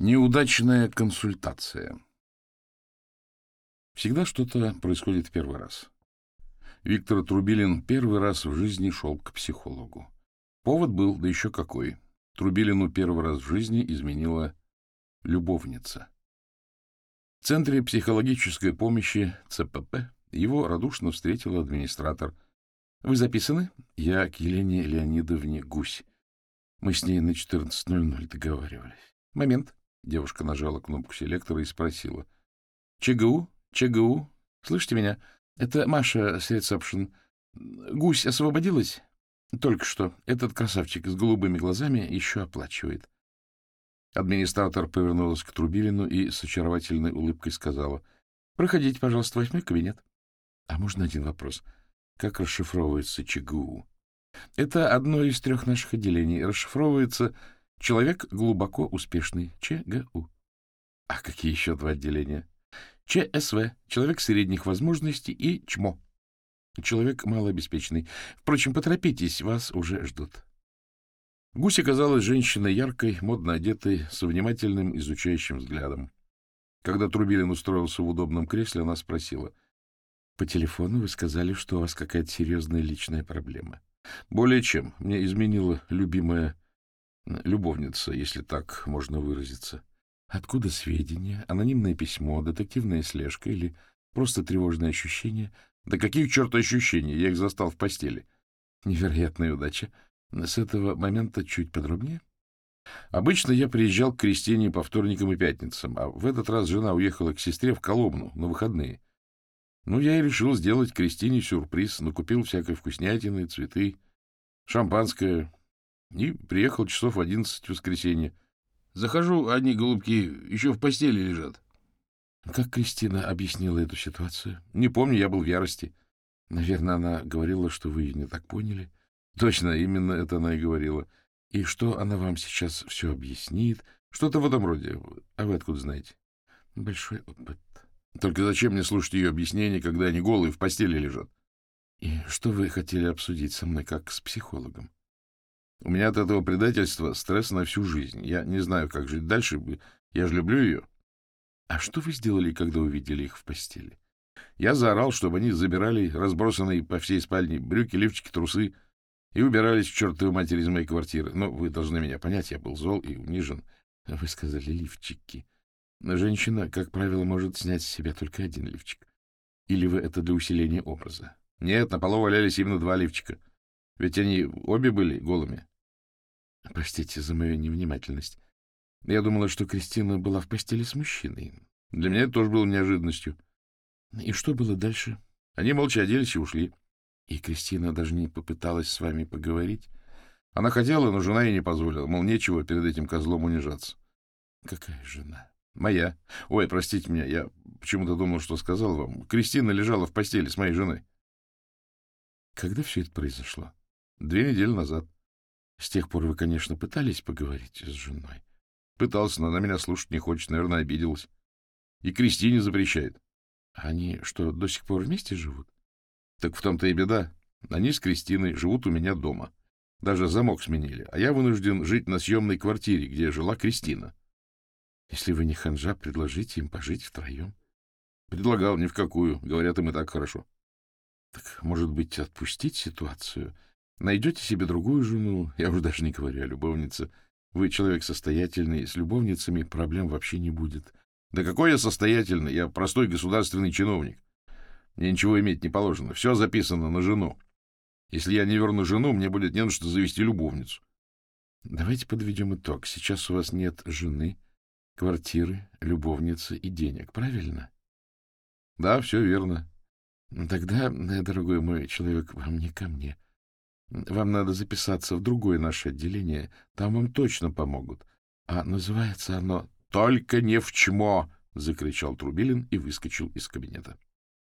Неудачная консультация. Всегда что-то происходит в первый раз. Виктор Трубилин первый раз в жизни шел к психологу. Повод был, да еще какой. Трубилину первый раз в жизни изменила любовница. В Центре психологической помощи ЦПП его радушно встретил администратор. — Вы записаны? Я к Елене Леонидовне Гусь. Мы с ней на 14.00 договаривались. Момент. Девушка нажала кнопку селектора и спросила. — ЧГУ? ЧГУ? Слышите меня? Это Маша с ресепшн. Гусь освободилась? Только что. Этот красавчик с голубыми глазами еще оплачивает. Администратор повернулась к Трубилину и с очаровательной улыбкой сказала. — Проходите, пожалуйста, восьмой кабинет. — А можно один вопрос? Как расшифровывается ЧГУ? — Это одно из трех наших отделений. Расшифровывается Человек глубоко успешный. ЧГУ. А какие еще два отделения? ЧСВ. Человек средних возможностей и ЧМО. Человек малообеспеченный. Впрочем, поторопитесь, вас уже ждут. Гусь оказалась женщиной яркой, модно одетой, с внимательным изучающим взглядом. Когда Трубилин устроился в удобном кресле, она спросила. — По телефону вы сказали, что у вас какая-то серьезная личная проблема. — Более чем. Мне изменила любимая любовница, если так можно выразиться. Откуда сведения? Анонимное письмо, детективная слежка или просто тревожные ощущения? Да какие к черту ощущения? Я их застал в постели. Невероятная удача. С этого момента чуть подробнее. Обычно я приезжал к Кристине по вторникам и пятницам, а в этот раз жена уехала к сестре в Коломну на выходные. Ну, я и решил сделать Кристине сюрприз, накупил всякой вкуснятины, цветы, шампанское, и приехал часов в одиннадцать в воскресенье. Захожу, одни голубки еще в постели лежат. Как Кристина объяснила эту ситуацию? Не помню, я был в ярости. Наверное, она говорила, что вы не так поняли. Точно, именно это она и говорила. И что она вам сейчас все объяснит? Что-то в этом роде. А вы откуда знаете? Большой опыт. Только зачем мне слушать ее объяснения, когда они голые в постели лежат? И что вы хотели обсудить со мной, как с психологом? У меня от этого предательства стресс на всю жизнь. Я не знаю, как жить дальше. Я же люблю ее. А что вы сделали, когда увидели их в постели? Я заорал, чтобы они забирали разбросанные по всей спальне брюки, лифчики, трусы и убирались в чертовой матери из моей квартиры. Но вы должны меня понять, я был зол и унижен. Вы сказали лифчики. Женщина, как правило, может снять с себя только один лифчик. Или вы это для усиления образа? Нет, на полу валялись именно два лифчика. Ведь они обе были голыми. Простите за мою невнимательность. Я думала, что Кристина была в постели с мужчиной. Для меня это тоже было неожиданностью. И что было дальше? Они молча оделись и ушли. И Кристина даже не попыталась с вами поговорить? Она хотела, но жена ей не позволила. Мол, нечего перед этим козлом унижаться. Какая жена? Моя. Ой, простите меня, я почему-то думал, что сказал вам. Кристина лежала в постели с моей женой. Когда все это произошло? Две недели назад. С тех пор вы, конечно, пытались поговорить с женой. Пытался, но она меня слушать не хочет, наверное, обиделась. И Кристине запрещает. Они что, до сих пор вместе живут? Так в том-то и беда. Они с Кристиной живут у меня дома. Даже замок сменили, а я вынужден жить на съемной квартире, где жила Кристина. Если вы не ханжа, предложите им пожить втроем. Предлагал ни в какую. Говорят, им и так хорошо. Так, может быть, отпустить ситуацию Найдете себе другую жену, я уже даже не говорю о любовнице. Вы человек состоятельный, с любовницами проблем вообще не будет. Да какой я состоятельный? Я простой государственный чиновник. Мне ничего иметь не положено. Все записано на жену. Если я не верну жену, мне будет не на что завести любовницу. Давайте подведем итог. Сейчас у вас нет жены, квартиры, любовницы и денег, правильно? Да, все верно. Тогда, дорогой мой человек, вам не ко мне. — вам надо записаться в другое наше отделение. Там вам точно помогут. А называется оно «Только не в чмо!» — закричал Трубилин и выскочил из кабинета.